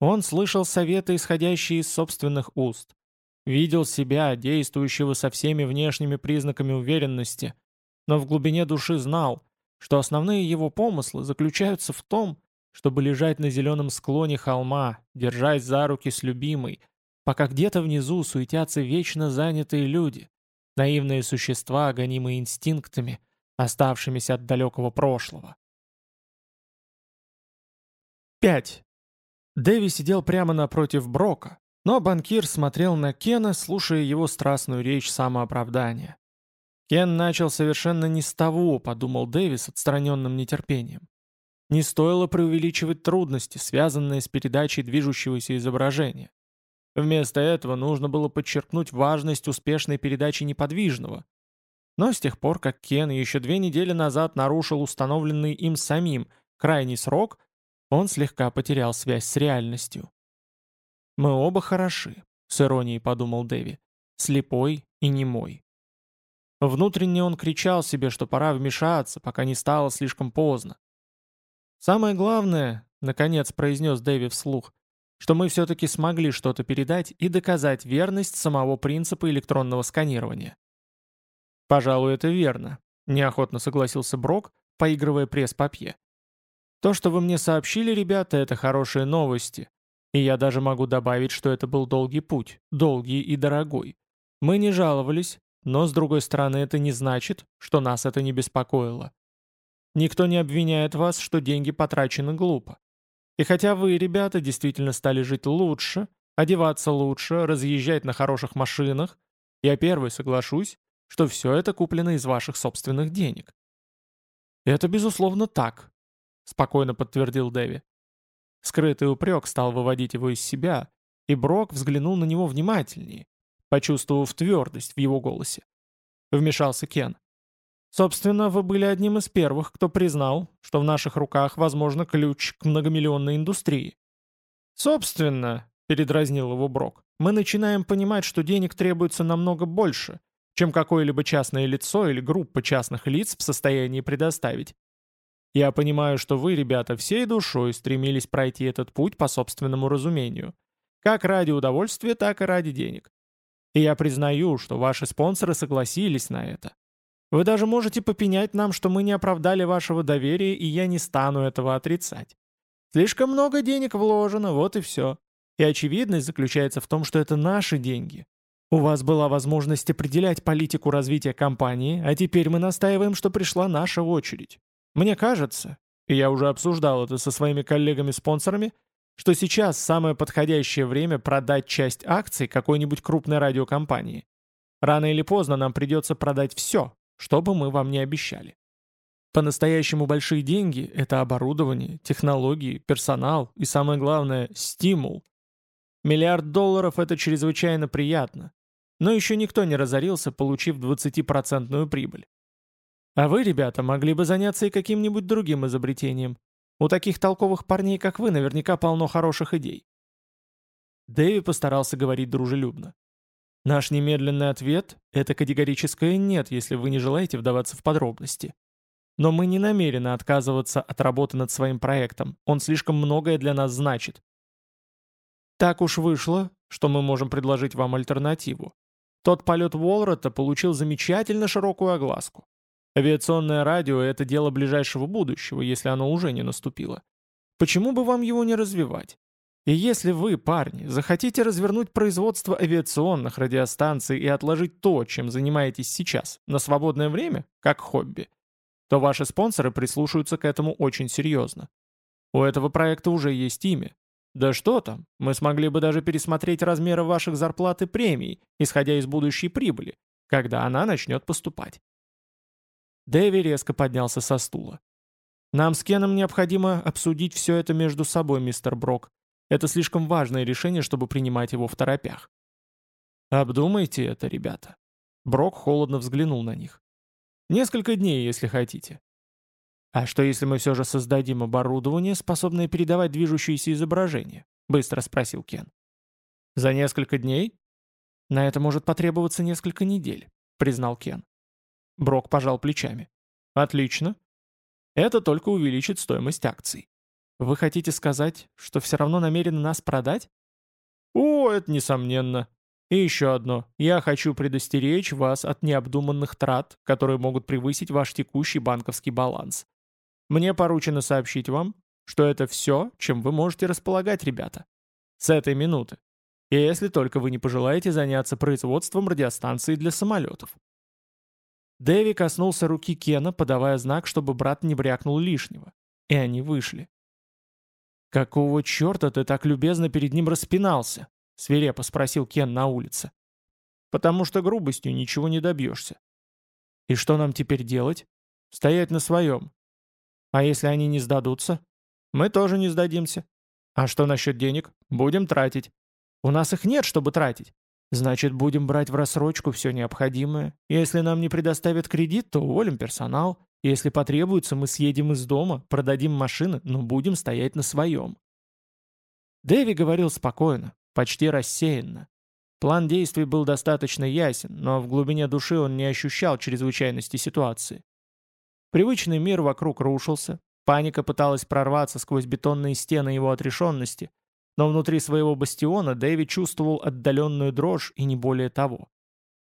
Speaker 1: Он слышал советы, исходящие из собственных уст, видел себя, действующего со всеми внешними признаками уверенности, но в глубине души знал, что основные его помыслы заключаются в том, чтобы лежать на зеленом склоне холма, держась за руки с любимой, пока где-то внизу суетятся вечно занятые люди, наивные существа, гонимые инстинктами, оставшимися от далекого прошлого. 5. Дэви сидел прямо напротив Брока, но банкир смотрел на Кена, слушая его страстную речь самооправдания. Кен начал совершенно не с того, подумал Дэви с отстраненным нетерпением. Не стоило преувеличивать трудности, связанные с передачей движущегося изображения. Вместо этого нужно было подчеркнуть важность успешной передачи неподвижного. Но с тех пор, как Кен еще две недели назад нарушил установленный им самим крайний срок, он слегка потерял связь с реальностью. «Мы оба хороши», — с иронией подумал Дэви, — «слепой и немой». Внутренне он кричал себе, что пора вмешаться, пока не стало слишком поздно. «Самое главное», — наконец произнес Дэви вслух, что мы все-таки смогли что-то передать и доказать верность самого принципа электронного сканирования. «Пожалуй, это верно», — неохотно согласился Брок, поигрывая пресс-папье. «То, что вы мне сообщили, ребята, это хорошие новости. И я даже могу добавить, что это был долгий путь, долгий и дорогой. Мы не жаловались, но, с другой стороны, это не значит, что нас это не беспокоило. Никто не обвиняет вас, что деньги потрачены глупо. И хотя вы, ребята, действительно стали жить лучше, одеваться лучше, разъезжать на хороших машинах, я первый соглашусь, что все это куплено из ваших собственных денег. «Это, безусловно, так», — спокойно подтвердил Дэви. Скрытый упрек стал выводить его из себя, и Брок взглянул на него внимательнее, почувствовав твердость в его голосе. Вмешался Кен. Собственно, вы были одним из первых, кто признал, что в наших руках, возможно, ключ к многомиллионной индустрии. Собственно, передразнил его Брок, мы начинаем понимать, что денег требуется намного больше, чем какое-либо частное лицо или группа частных лиц в состоянии предоставить. Я понимаю, что вы, ребята, всей душой стремились пройти этот путь по собственному разумению. Как ради удовольствия, так и ради денег. И я признаю, что ваши спонсоры согласились на это. Вы даже можете попенять нам, что мы не оправдали вашего доверия, и я не стану этого отрицать. Слишком много денег вложено, вот и все. И очевидность заключается в том, что это наши деньги. У вас была возможность определять политику развития компании, а теперь мы настаиваем, что пришла наша очередь. Мне кажется, и я уже обсуждал это со своими коллегами-спонсорами, что сейчас самое подходящее время продать часть акций какой-нибудь крупной радиокомпании. Рано или поздно нам придется продать все, что бы мы вам ни обещали. По-настоящему большие деньги – это оборудование, технологии, персонал и, самое главное, стимул. Миллиард долларов – это чрезвычайно приятно. Но еще никто не разорился, получив 20% прибыль. А вы, ребята, могли бы заняться и каким-нибудь другим изобретением. У таких толковых парней, как вы, наверняка полно хороших идей. Дэви постарался говорить дружелюбно. Наш немедленный ответ – это категорическое «нет», если вы не желаете вдаваться в подробности. Но мы не намерены отказываться от работы над своим проектом, он слишком многое для нас значит. Так уж вышло, что мы можем предложить вам альтернативу. Тот полет Уолрота получил замечательно широкую огласку. Авиационное радио — это дело ближайшего будущего, если оно уже не наступило. Почему бы вам его не развивать? И если вы, парни, захотите развернуть производство авиационных радиостанций и отложить то, чем занимаетесь сейчас, на свободное время, как хобби, то ваши спонсоры прислушаются к этому очень серьезно. У этого проекта уже есть имя. Да что там, мы смогли бы даже пересмотреть размеры ваших зарплат и премий, исходя из будущей прибыли, когда она начнет поступать. Дэви резко поднялся со стула. «Нам с Кеном необходимо обсудить все это между собой, мистер Брок. Это слишком важное решение, чтобы принимать его в торопях». «Обдумайте это, ребята». Брок холодно взглянул на них. «Несколько дней, если хотите. «А что, если мы все же создадим оборудование, способное передавать движущиеся изображения?» — быстро спросил Кен. «За несколько дней?» «На это может потребоваться несколько недель», — признал Кен. Брок пожал плечами. «Отлично. Это только увеличит стоимость акций. Вы хотите сказать, что все равно намерены нас продать?» «О, это несомненно. И еще одно. Я хочу предостеречь вас от необдуманных трат, которые могут превысить ваш текущий банковский баланс. Мне поручено сообщить вам, что это все, чем вы можете располагать, ребята. С этой минуты. И если только вы не пожелаете заняться производством радиостанции для самолетов. Дэви коснулся руки Кена, подавая знак, чтобы брат не брякнул лишнего. И они вышли. «Какого черта ты так любезно перед ним распинался?» — свирепо спросил Кен на улице. «Потому что грубостью ничего не добьешься». «И что нам теперь делать?» «Стоять на своем. А если они не сдадутся? Мы тоже не сдадимся. А что насчет денег? Будем тратить. У нас их нет, чтобы тратить. Значит, будем брать в рассрочку все необходимое. Если нам не предоставят кредит, то уволим персонал. Если потребуется, мы съедем из дома, продадим машины, но будем стоять на своем. Дэви говорил спокойно, почти рассеянно. План действий был достаточно ясен, но в глубине души он не ощущал чрезвычайности ситуации. Привычный мир вокруг рушился, паника пыталась прорваться сквозь бетонные стены его отрешенности, но внутри своего бастиона Дэви чувствовал отдаленную дрожь и не более того.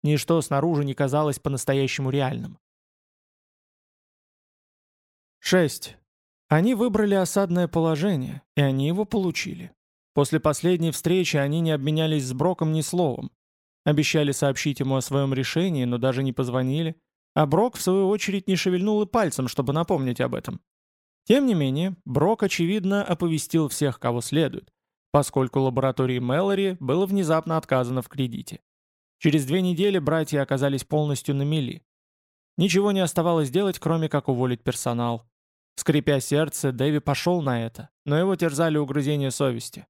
Speaker 1: Ничто снаружи не казалось по-настоящему реальным. 6. Они выбрали осадное положение, и они его получили. После последней встречи они не обменялись с Броком ни словом. Обещали сообщить ему о своем решении, но даже не позвонили, а Брок, в свою очередь, не шевельнул и пальцем, чтобы напомнить об этом. Тем не менее, Брок, очевидно, оповестил всех, кого следует, поскольку лаборатории Мэлори было внезапно отказано в кредите. Через две недели братья оказались полностью на мели. Ничего не оставалось делать, кроме как уволить персонал. Скрипя сердце, Дэви пошел на это, но его терзали угрызения совести.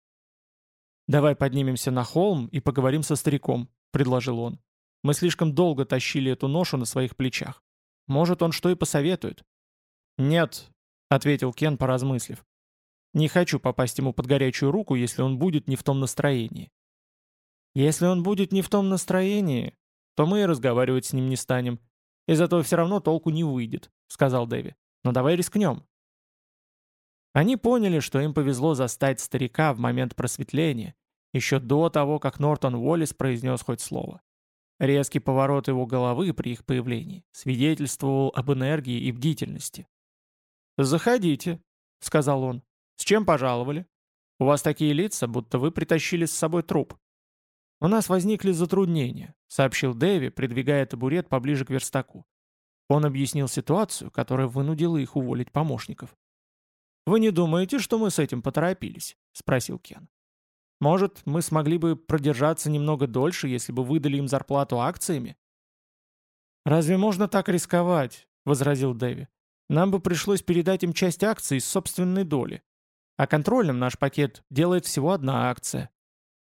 Speaker 1: «Давай поднимемся на холм и поговорим со стариком», — предложил он. Мы слишком долго тащили эту ношу на своих плечах. Может, он что и посоветует?» «Нет», — ответил Кен, поразмыслив. «Не хочу попасть ему под горячую руку, если он будет не в том настроении». «Если он будет не в том настроении, то мы и разговаривать с ним не станем. Из этого все равно толку не выйдет», — сказал Дэви. «Но давай рискнем». Они поняли, что им повезло застать старика в момент просветления, еще до того, как Нортон Уоллес произнес хоть слово. Резкий поворот его головы при их появлении свидетельствовал об энергии и бдительности. «Заходите», — сказал он. «С чем пожаловали? У вас такие лица, будто вы притащили с собой труп». «У нас возникли затруднения», — сообщил Дэви, придвигая табурет поближе к верстаку. Он объяснил ситуацию, которая вынудила их уволить помощников. «Вы не думаете, что мы с этим поторопились?» — спросил Кен. Может, мы смогли бы продержаться немного дольше, если бы выдали им зарплату акциями? «Разве можно так рисковать?» — возразил Дэви. «Нам бы пришлось передать им часть акций из собственной доли. А контрольным наш пакет делает всего одна акция.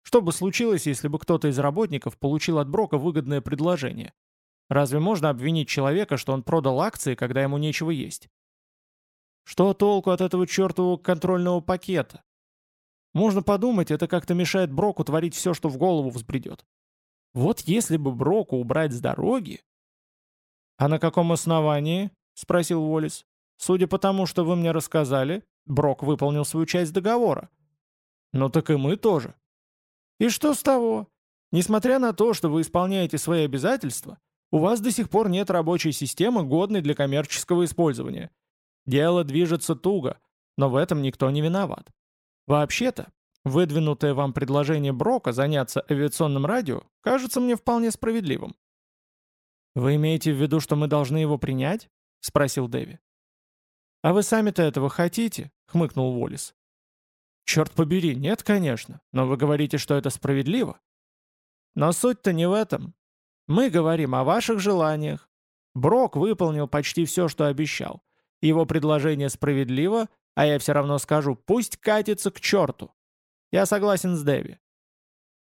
Speaker 1: Что бы случилось, если бы кто-то из работников получил от Брока выгодное предложение? Разве можно обвинить человека, что он продал акции, когда ему нечего есть? Что толку от этого чертового контрольного пакета? Можно подумать, это как-то мешает Броку творить все, что в голову взбредет. Вот если бы Броку убрать с дороги... «А на каком основании?» — спросил Уоллес. «Судя по тому, что вы мне рассказали, Брок выполнил свою часть договора». «Ну так и мы тоже». И что с того? Несмотря на то, что вы исполняете свои обязательства, у вас до сих пор нет рабочей системы, годной для коммерческого использования. Дело движется туго, но в этом никто не виноват. Вообще-то, выдвинутое вам предложение Брока заняться авиационным радио кажется мне вполне справедливым. «Вы имеете в виду, что мы должны его принять?» — спросил Дэви. «А вы сами-то этого хотите?» — хмыкнул Уоллес. «Черт побери, нет, конечно, но вы говорите, что это справедливо?» Но суть-то не в этом. Мы говорим о ваших желаниях. Брок выполнил почти все, что обещал. Его предложение справедливо, а я все равно скажу, пусть катится к черту. Я согласен с Дэви.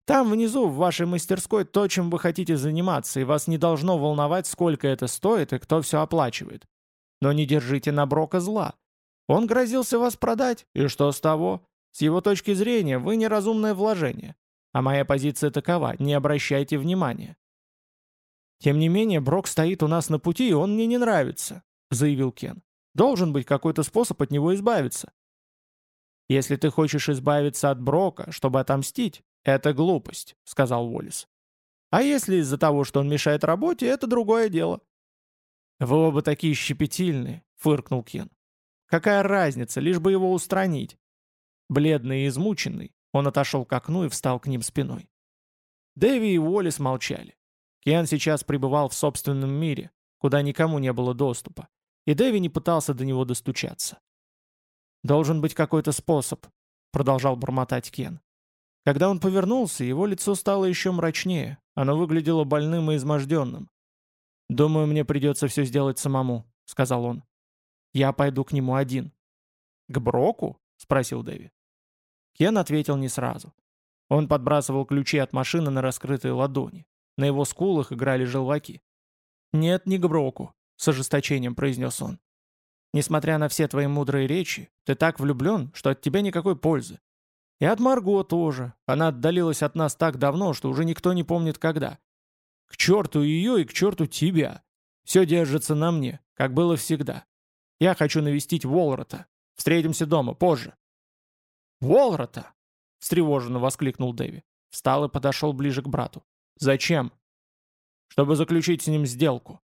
Speaker 1: Там внизу, в вашей мастерской, то, чем вы хотите заниматься, и вас не должно волновать, сколько это стоит и кто все оплачивает. Но не держите на Брока зла. Он грозился вас продать, и что с того? С его точки зрения, вы неразумное вложение. А моя позиция такова, не обращайте внимания. «Тем не менее, Брок стоит у нас на пути, и он мне не нравится», — заявил Кен. «Должен быть какой-то способ от него избавиться». «Если ты хочешь избавиться от Брока, чтобы отомстить, это глупость», — сказал Уоллес. «А если из-за того, что он мешает работе, это другое дело». «Вы оба такие щепетильные», — фыркнул Кен. «Какая разница, лишь бы его устранить?» Бледный и измученный, он отошел к окну и встал к ним спиной. Дэви и Уоллес молчали. Кен сейчас пребывал в собственном мире, куда никому не было доступа, и Дэви не пытался до него достучаться. «Должен быть какой-то способ», — продолжал бормотать Кен. Когда он повернулся, его лицо стало еще мрачнее, оно выглядело больным и изможденным. «Думаю, мне придется все сделать самому», — сказал он. «Я пойду к нему один». «К Броку?» — спросил Дэви. Кен ответил не сразу. Он подбрасывал ключи от машины на раскрытые ладони. На его скулах играли желваки. «Нет, не к Броку», — с ожесточением произнес он. «Несмотря на все твои мудрые речи, ты так влюблен, что от тебя никакой пользы. И от Марго тоже. Она отдалилась от нас так давно, что уже никто не помнит когда. К черту ее и к черту тебя. Все держится на мне, как было всегда. Я хочу навестить Волрота. Встретимся дома, позже». «Волрота!» — встревоженно воскликнул Дэви. Встал и подошел ближе к брату. «Зачем?» «Чтобы заключить с ним сделку».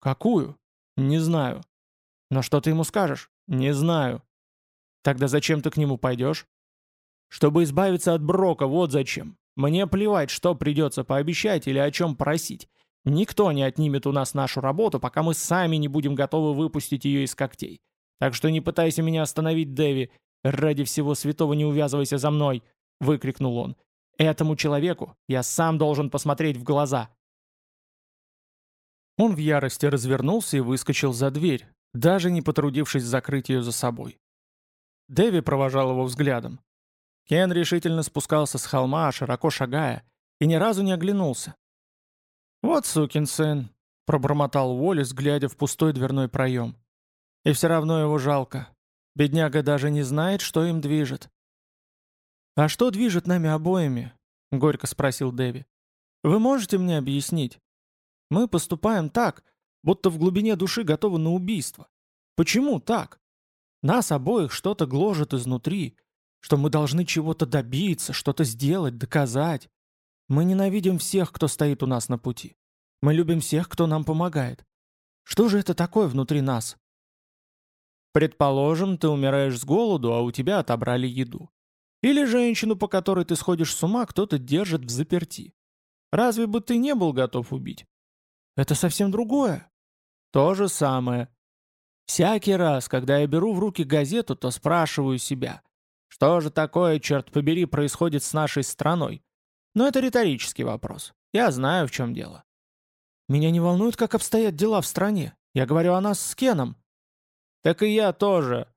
Speaker 1: «Какую?» «Не знаю». «Но что ты ему скажешь?» «Не знаю». «Тогда зачем ты к нему пойдешь?» «Чтобы избавиться от Брока, вот зачем. Мне плевать, что придется пообещать или о чем просить. Никто не отнимет у нас нашу работу, пока мы сами не будем готовы выпустить ее из когтей. Так что не пытайся меня остановить, Дэви. «Ради всего святого не увязывайся за мной!» — выкрикнул он. «Этому человеку я сам должен посмотреть в глаза!» Он в ярости развернулся и выскочил за дверь, даже не потрудившись закрыть ее за собой. Дэви провожал его взглядом. Кен решительно спускался с холма, широко шагая, и ни разу не оглянулся. «Вот сукин сын», — пробормотал Уоллес, глядя в пустой дверной проем. «И все равно его жалко. Бедняга даже не знает, что им движет. «А что движет нами обоими?» — горько спросил Дэви. «Вы можете мне объяснить? Мы поступаем так, будто в глубине души готовы на убийство. Почему так? Нас обоих что-то гложет изнутри, что мы должны чего-то добиться, что-то сделать, доказать. Мы ненавидим всех, кто стоит у нас на пути. Мы любим всех, кто нам помогает. Что же это такое внутри нас? Предположим, ты умираешь с голоду, а у тебя отобрали еду. Или женщину, по которой ты сходишь с ума, кто-то держит в заперти. Разве бы ты не был готов убить? Это совсем другое. То же самое. Всякий раз, когда я беру в руки газету, то спрашиваю себя, что же такое, черт побери, происходит с нашей страной? Но это риторический вопрос. Я знаю, в чем дело. Меня не волнует, как обстоят дела в стране. Я говорю о нас с Кеном. Так и я тоже.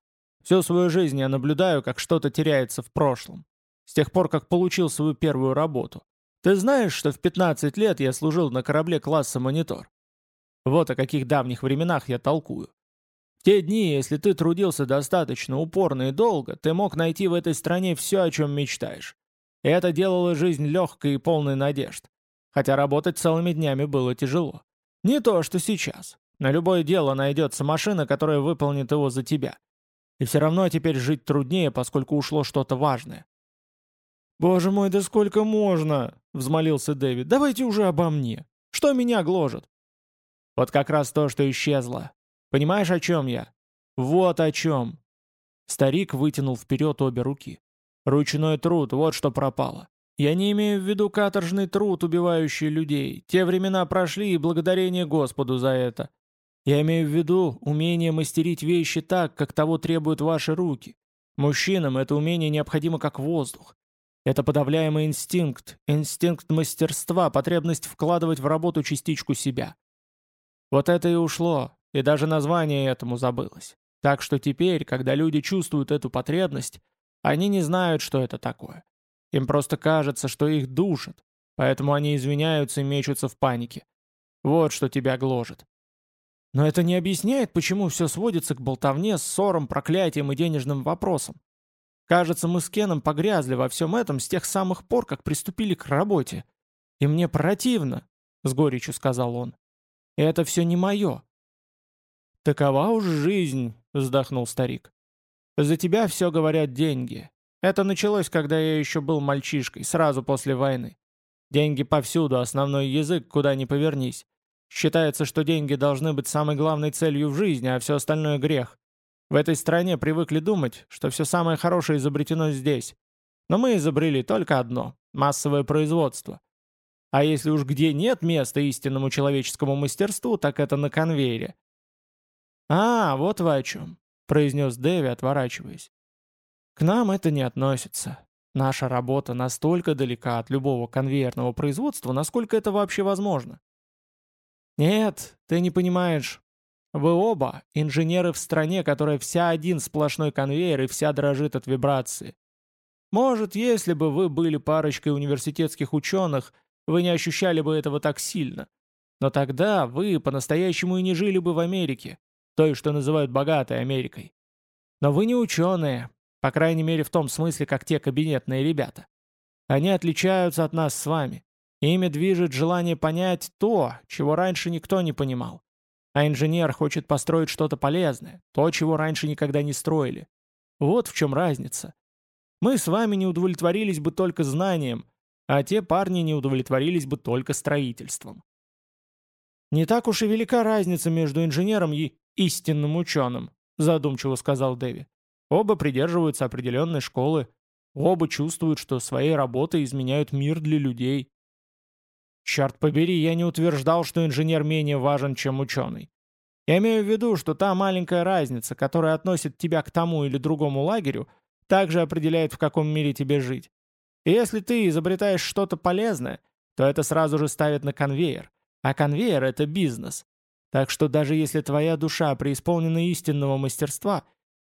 Speaker 1: Всю свою жизнь я наблюдаю, как что-то теряется в прошлом. С тех пор, как получил свою первую работу. Ты знаешь, что в 15 лет я служил на корабле класса «Монитор»? Вот о каких давних временах я толкую. В те дни, если ты трудился достаточно упорно и долго, ты мог найти в этой стране все, о чем мечтаешь. И это делало жизнь легкой и полной надежд. Хотя работать целыми днями было тяжело. Не то, что сейчас. На любое дело найдется машина, которая выполнит его за тебя. И все равно теперь жить труднее, поскольку ушло что-то важное. «Боже мой, да сколько можно?» — взмолился Дэвид. «Давайте уже обо мне. Что меня гложет?» «Вот как раз то, что исчезло. Понимаешь, о чем я?» «Вот о чем!» Старик вытянул вперед обе руки. «Ручной труд, вот что пропало. Я не имею в виду каторжный труд, убивающий людей. Те времена прошли, и благодарение Господу за это. Я имею в виду умение мастерить вещи так, как того требуют ваши руки. Мужчинам это умение необходимо как воздух. Это подавляемый инстинкт, инстинкт мастерства, потребность вкладывать в работу частичку себя. Вот это и ушло, и даже название этому забылось. Так что теперь, когда люди чувствуют эту потребность, они не знают, что это такое. Им просто кажется, что их душат, поэтому они извиняются и мечутся в панике. Вот что тебя гложет. Но это не объясняет, почему все сводится к болтовне, ссорам, проклятиям и денежным вопросам. Кажется, мы с Кеном погрязли во всем этом с тех самых пор, как приступили к работе. И мне противно, — с горечью сказал он. Это все не мое. Такова уж жизнь, — вздохнул старик. За тебя все говорят деньги. Это началось, когда я еще был мальчишкой, сразу после войны. Деньги повсюду, основной язык, куда ни повернись. Считается, что деньги должны быть самой главной целью в жизни, а все остальное грех. В этой стране привыкли думать, что все самое хорошее изобретено здесь. Но мы изобрели только одно – массовое производство. А если уж где нет места истинному человеческому мастерству, так это на конвейере. «А, вот вы о чем», – произнес Дэви, отворачиваясь. «К нам это не относится. Наша работа настолько далека от любого конвейерного производства, насколько это вообще возможно. «Нет, ты не понимаешь. Вы оба инженеры в стране, которая вся один сплошной конвейер и вся дрожит от вибрации. Может, если бы вы были парочкой университетских ученых, вы не ощущали бы этого так сильно. Но тогда вы по-настоящему и не жили бы в Америке, той, что называют богатой Америкой. Но вы не ученые, по крайней мере в том смысле, как те кабинетные ребята. Они отличаются от нас с вами. Ими движет желание понять то, чего раньше никто не понимал. А инженер хочет построить что-то полезное, то, чего раньше никогда не строили. Вот в чем разница. Мы с вами не удовлетворились бы только знанием, а те парни не удовлетворились бы только строительством. «Не так уж и велика разница между инженером и истинным ученым», задумчиво сказал Дэви. «Оба придерживаются определенной школы, оба чувствуют, что своей работой изменяют мир для людей. Черт побери, я не утверждал, что инженер менее важен, чем ученый. Я имею в виду, что та маленькая разница, которая относит тебя к тому или другому лагерю, также определяет, в каком мире тебе жить. И если ты изобретаешь что-то полезное, то это сразу же ставит на конвейер. А конвейер — это бизнес. Так что даже если твоя душа преисполнена истинного мастерства,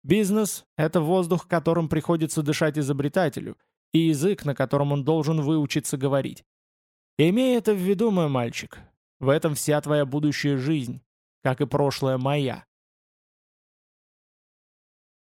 Speaker 1: бизнес — это воздух, которым приходится дышать изобретателю, и язык, на котором он должен выучиться говорить. Имей это в виду, мой мальчик. В этом вся твоя будущая жизнь, как и прошлая моя.